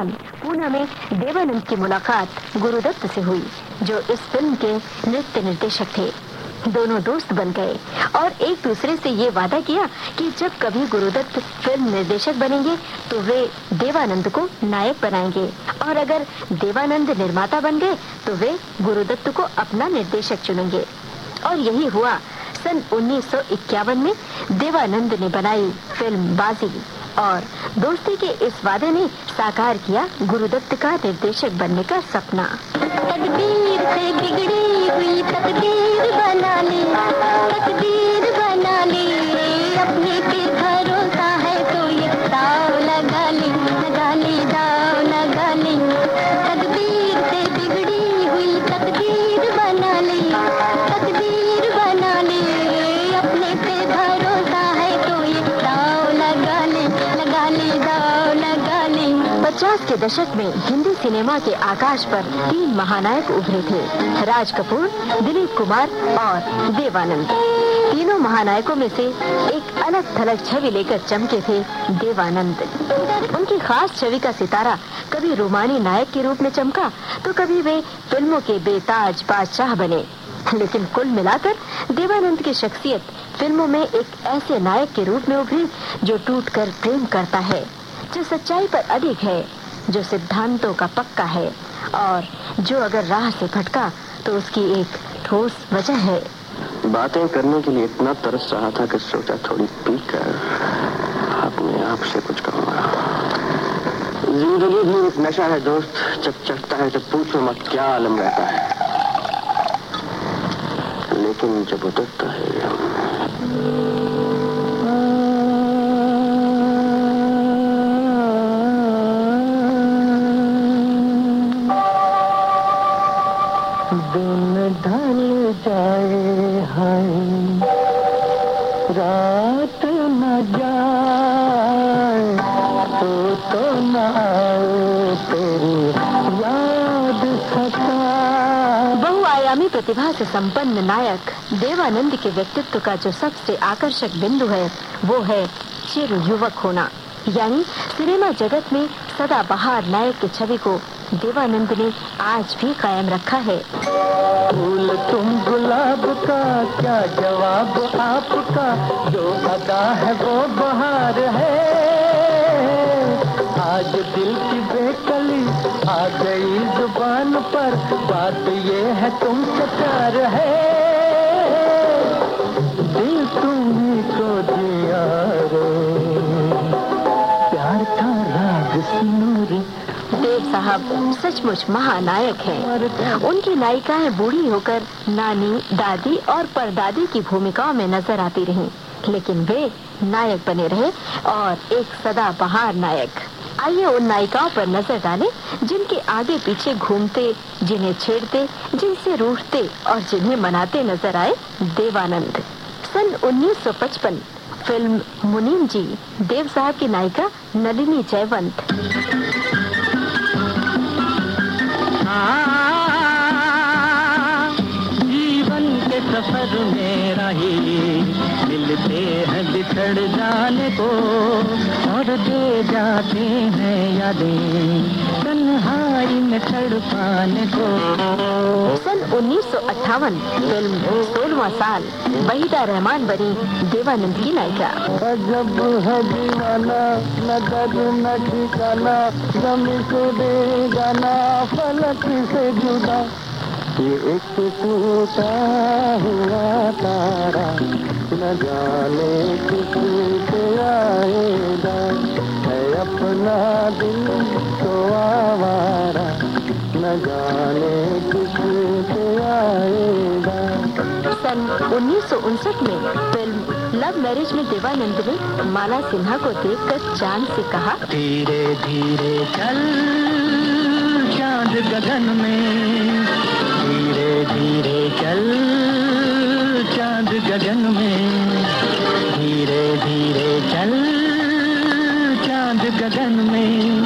साल पूना में देवानंद की मुलाकात गुरुदत्त से हुई, जो इस फ़िल्म के नृत्य निर्देशक थे। दोनों दोस्त बन गए, और एक दूसरे से ये वादा किया कि जब कभी गुरुदत्त फ़िल्म निर्देशक बनेंगे तो वे देवानंद को नायक बनाएँगे। और अगर देवानंद निर्माता बन गए तो वे गुरुदत्त को अपना निर्देशक चुनेंगे। और यही हुआ। सन 1951 में देवानंद ने बनाई फ़िल्म बाजी और दोस्ती के इस वादे ने साकार किया गुरुदत्त का निर्देशक बनने का सपना। तकदीर से बिगड़ी हुई तकदीर बना ली। तकदीर दशक में हिंदी सिनेमा के आकाश पर तीन महानायक उभरे थे। राज कपूर, दिलीप कुमार और देवानंद। तीनों महानायकों में से एक अलग थलग छवि लेकर चमके थे देवानंद। उनकी खास छवि का सितारा कभी रोमानी नायक के रूप में चमका तो कभी वे फ़िल्मों के बेताज बादशाह बने। लेकिन कुल मिलाकर देवानंद की शख्सियत फ़िल्मों में एक ऐसे नायक के रूप में उभरी, जो टूट कर प्रेम करता है, जो सच्चाई पर अधिक है। जो सिद्धांतों का पक्का है और जो अगर राह से भटका तो उसकी एक ठोस वजह है। बातें करने के लिए इतना तरस रहा था कि सोचा थोड़ी पीकर अपने आप से कुछ कहूँगा। ज़िंदगी भी एक नशा है, दोस्त। जब चढ़ता है तो पूछो मत क्या आलम रहता है। लेकिन जब उतरता है प्रतिभा से संपन्न नायक देवानंद के व्यक्तित्व का जो सबसे आकर्षक बिंदु है, वो है चिर युवक होना। यानी सिनेमा जगत में सदा बहार नायक की छवि को देवानंद ने आज भी कायम रखा है। फूल तुम गुलाब का, क्या जवाब आपका? जो अदा है वो बहार है। आज दिल की बेकली आ गई ज़ुबान बात ये है तुमसे प्यार है। दिल तुम्ही को दिया रे। प्यार का राग देव साहब सचमुच महानायक हैं। उनकी नायिकाएँ बूढ़ी होकर नानी दादी और परदादी की भूमिकाओं में नज़र आती रहीं, लेकिन वे नायक बने रहे और एक सदा बहार नायक। आइए उन नायिकाओं पर नज़र डालें, जिनके आगे पीछे घूमते, जिन्हें छेड़ते, जिनसे रूठते और जिन्हें मनाते नज़र आए देवानंद। सन 1955 फ़िल्म मुनीम जी, देव साहब की नायिका नलिनी जयवंत। सफ़र में रही मिलते हैं बिछड़ जाने को और दे जाते हैं यादें तन्हाई में तड़ पाने को। सन 1958 फ़िल्म सोलवा साल वहीदा रहमान बनी देवानंद की नायिका। अजब है दीवाना न दर्द न ठिकाना जमी से बेगाना फलक से जुदा। ये एक टूटा हुआ तारा न जाने किसी पे आएगा। है अपना दिल तो आवारा न जाने किसी पे आएगा। सन उन्नीस में फ़िल्म लव मैरिज में देवानंद ने माला सिन्हा को देखकर चाँद से कहा धीरे धीरे चल चाँद गगन में। धीरे चल चाँद गगन में। धीरे धीरे चल, चाँद गगन में।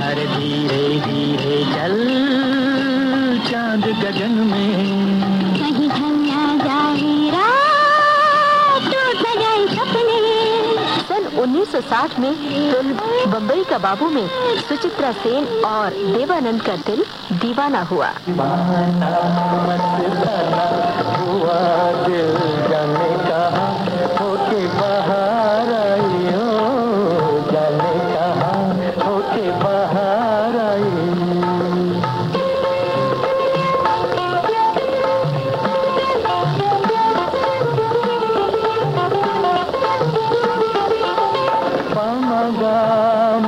अरे धीरे धीरे चल, चाँद गगन में। 1960 में फ़िल्म बम्बई का बाबू में सुचित्रा सेन और देवानंद का दिल दीवाना हुआ। bana da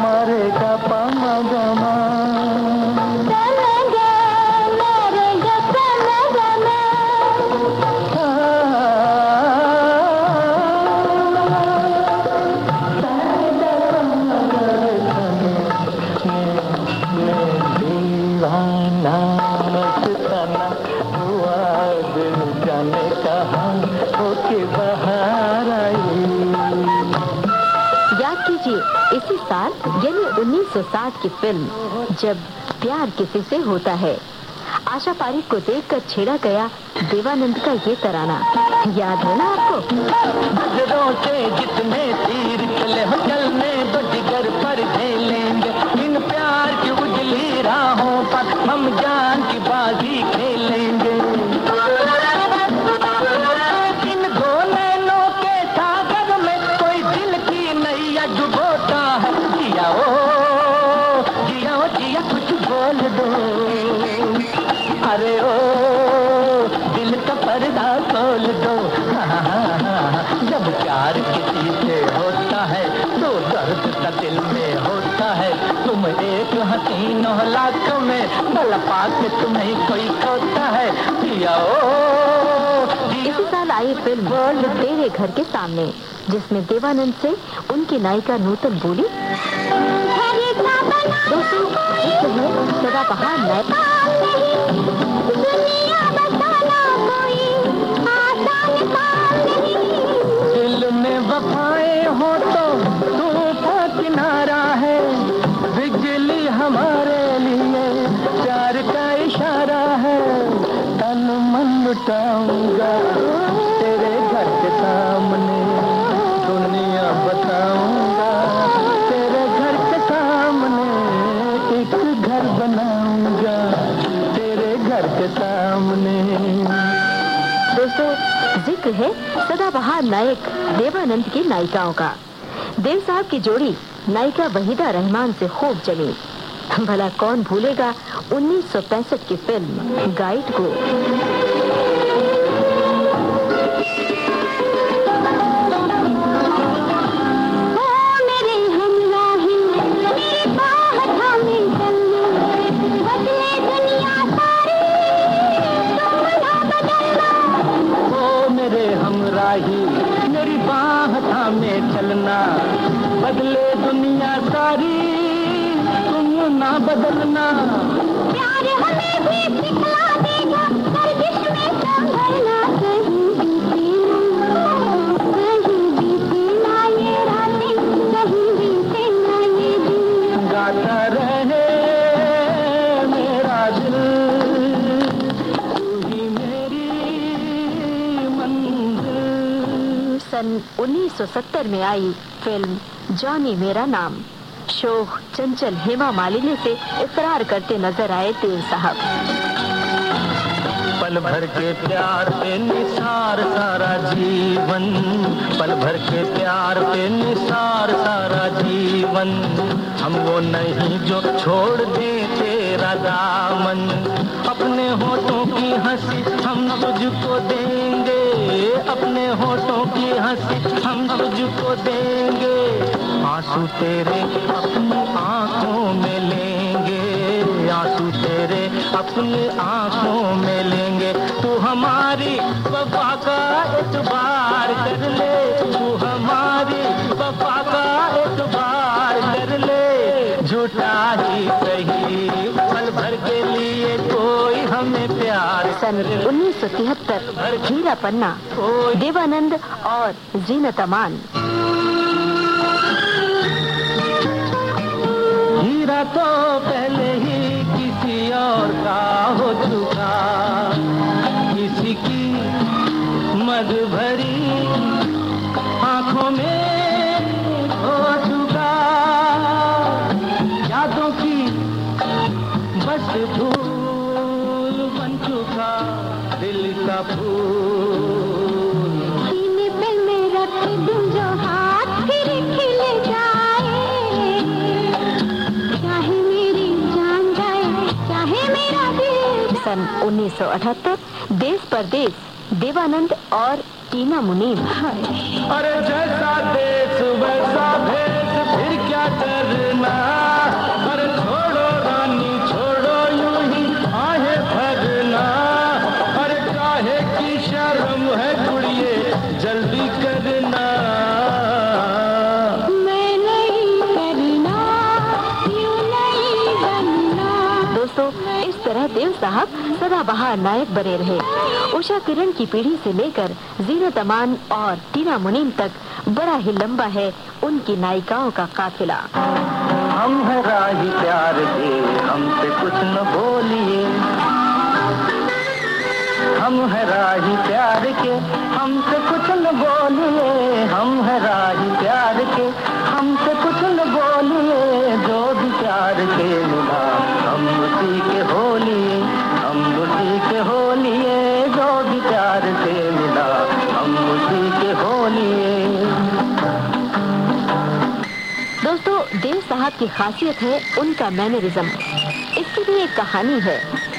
1960 की फ़िल्म जब प्यार किसी से होता है। आशा पारी को देखकर छेड़ा गया देवानंद का ये तराना। याद है ना आपको? जितने तीर चले फ़िल्म तेरे घर के सामने, जिसमें देवानंद से उनकी नायिका नूतन बोली, दोस्तों सदा सदाबहार नायक। सामने। दोस्तों, ज़िक्र है सदाबहार नायक देवानंद की नायिकाओं का। देव साहब की जोड़ी नायिका वहीदा रहमान से खूब जमी। भला कौन भूलेगा 1965 की फ़िल्म गाइड को। चलना। बदले दुनिया सारी तुम ना बदलना। प्यार हमें भी सिखला देगा सन 1970 में आई फ़िल्म जॉनी मेरा नाम। शोख चंचल, हेमा मालिनी से इकरार करते नज़र आए देव साहब। पल भर के प्यार पे निसार सारा जीवन। पल भर के प्यार पे निसार सारा जीवन। हम वो नहीं जो छोड़ दे तेरा दामन अपने होठों की हँसी हम तुझको देंगे। अपने होठों की हँसी हम तुझको देंगे। आँसू तेरे अपनी आँखों में लेंगे। आँसू तेरे अपनी आँखों में लेंगे। तू हमारी वफा का एतबार कर ले। तू हमारी वफा का एतबार कर ले। झूठा ही सही प्यार सन उन्नीस सौ तिहत्तर हीरा पन्ना देवानंद और जीनत अमान हीरा तो पहले ही किसी और का हो चुका। किसी की मद भरी आँखों में हो यादों की बस धूप सन 1978 देश परदेश, देवानंद और टीना मुनीम। अरे जैसा देश वैसा भेद, फिर क्या करना? साहब सदाबहार नायक बने रहे। उषा किरण की पीढ़ी से लेकर जीनत अमान और टीना मुनीम तक बड़ा ही लंबा है उनकी नायिकाओं का काफिला। हम राही प्यार के हमसे कुछ न बोलिए। हम है राही प्यार के हमसे कुछ न बोलिए। हम है राही प्यार के हमसे कुछ न बोलिए। जो भी प्यार के मिला हम उसी के होलिए। साहब की खासियत है उनका मैनरिज्म। इसकी भी एक कहानी है।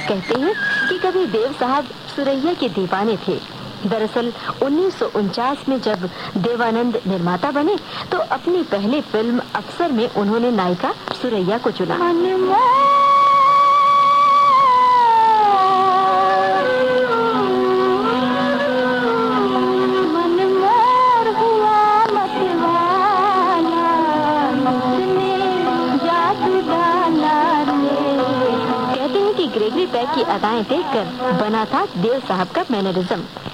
कहते हैं कि कभी देव साहब सुरैया के दीवाने थे। दरअसल उन्नीस सौ उनचास में जब देवानंद निर्माता बने तो अपनी पहली फ़िल्म अक्सर में उन्होंने नायिका सुरैया को चुना। अदाएँ देखकर बना था देव साहब का मैनरिज्म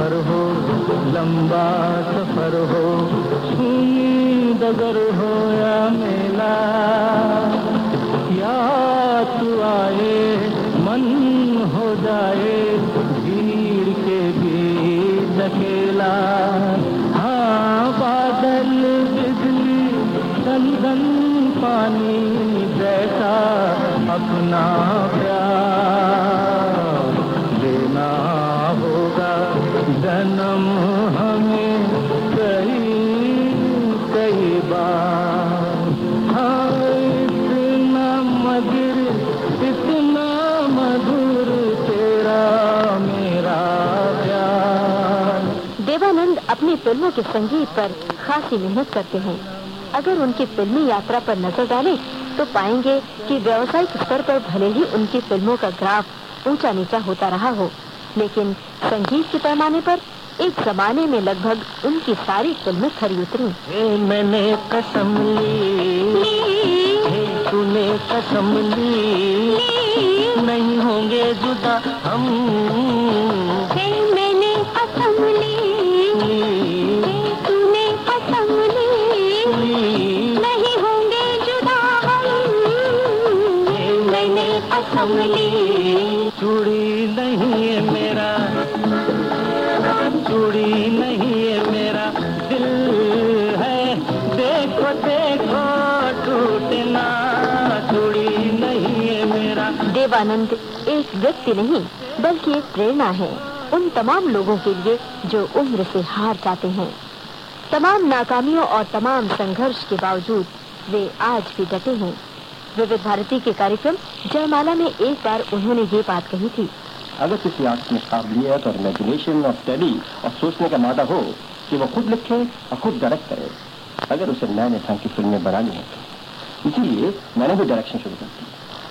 सफ़र हो लंबा सफ़र हो सुंदर हो या मेला। अपनी फ़िल्मों के संगीत पर खासी मेहनत करते हैं। अगर उनकी फिल्मी यात्रा पर नज़र डालें तो पाएँगे कि व्यावसायिक स्तर पर भले ही उनकी फ़िल्मों का ग्राफ ऊँचा नीचा होता रहा हो लेकिन संगीत के पैमाने पर एक जमाने में लगभग उनकी सारी फ़िल्में खरी उतरी। मैंने कसम ली। तूने कसम ली। नहीं होंगे जुदा हम। चूड़ी नहीं है मेरा। चूड़ी नहीं है मेरा। दिल है। देखो देखो, टूटना। चूड़ी नहीं है मेरा। देवानंद एक व्यक्ति नहीं, बल्कि एक प्रेरणा है उन तमाम लोगों के लिए जो उम्र से हार जाते हैं। तमाम नाकामियों और तमाम संघर्ष के बावजूद वे आज भी डटे हैं। विविध भारती के कार्यक्रम जयमाला में एक बार उन्होंने ये बात कही थी। अगर किसी आर्टिस्ट में काबिलियत और इमेजिनेशन और स्टडी और सोचने का मादा हो कि वो खुद लिखे और खुद डायरेक्ट करे, अगर उसे नए नए ढंग की फ़िल्में बनानी है तो। इसीलिए मैंने भी डायरेक्शन शुरू कर दी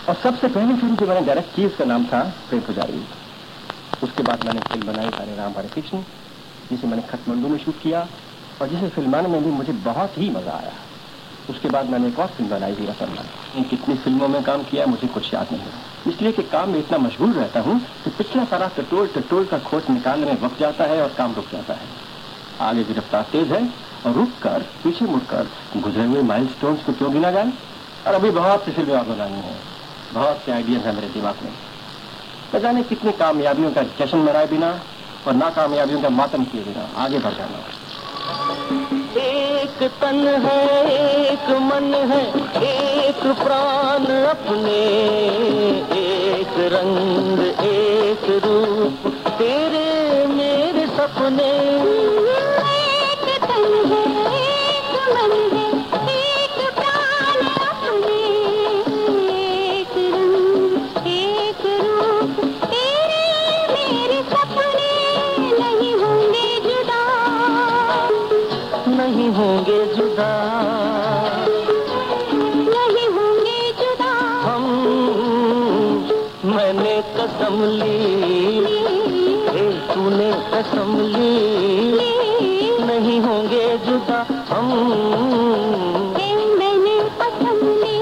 और सबसे पहली फ़िल्म जो मैंने डायरेक्ट की उसका नाम था प्रेम पुजारी। उसके बाद मैंने फ़िल्म बनाई हरे राम हरे कृष्ण, जिसे मैंने खटमंडू में शूट किया और जिसे फिल्माने में भी मुझे बहुत ही मज़ा आया। उसके बाद मैंने एक और फ़िल्म बनाई, वीरा सलमान कितनी फ़िल्मों में काम किया मुझे कुछ याद नहीं इसलिए कि काम में इतना मशगूल रहता हूँ कि पिछला सारा टटोल टटोल का खोज निकालने में वक्त जाता है और काम रुक जाता है। आगे की रफ्तार तेज है और रुक कर, पीछे मुड़कर गुजरे हुए माइल को क्यों गिना जाए? और अभी बहुत सी फ़िल्में और बनानी है। बहुत से आइडियाज़ हैं मेरे दिमाग में। न जाने कितनी कामयाबियों का जश्न मनाए बिना और नाकामयाबियों का मातम किए बिना आगे बढ़ जाना। एक तन है, एक मन है, एक प्राण अपने, एक रंग, एक रूप, तेरे मेरे सपने। कसम ली। तूने कसम ली। नहीं होंगे जुदा हम। मैंने कसम ली।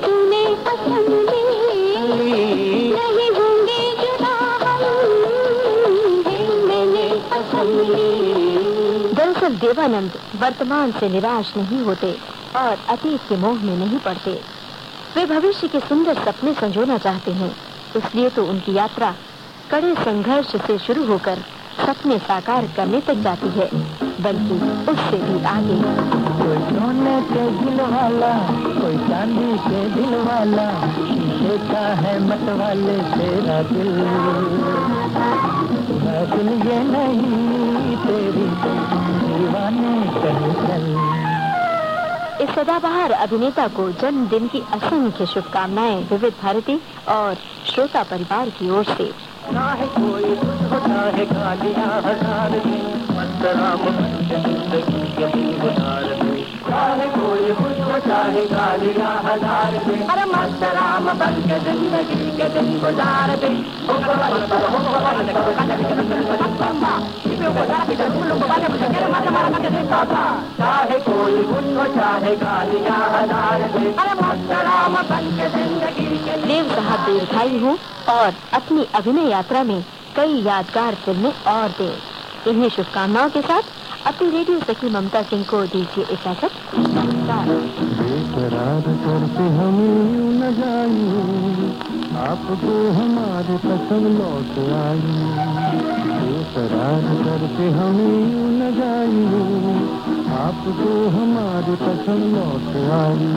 तूने कसम ली। नहीं होंगे जुदा हम। मैंने कसम ली। दरअसल देवानंद वर्तमान से निराश नहीं होते और अतीत के मोह में नहीं पड़ते। वे भविष्य के सुंदर सपने संजोना चाहते हैं। इसलिए तो उनकी यात्रा कड़े संघर्ष से शुरू होकर सपने साकार करने तक जाती है, बल्कि उससे भी आगे। कोई सोने के दिल वाला, कोई चांदी के दिल वाला का है मत वाले तेरा दिल। दिल ये नहीं, तेरी दीवाने कहीं चल। इस सदाबहार अभिनेता को जन्मदिन की असंख्य शुभकामनाएँ विविध भारती और श्रोता परिवार की ओर से। चाहे कोई चाहे देव दीर्घायु हूँ। और अपनी अभिनय यात्रा में कई यादगार फ़िल्में और दे इन्हीं शुभकामनाओं के साथ अपनी रेडियो सखी ममता सिंह को दीजिए इजाज़त करके हमें आपको हमारे पसंद लौट आई बेकरार करके हमें न जाइए, आपको हमारे पसंद लौट आई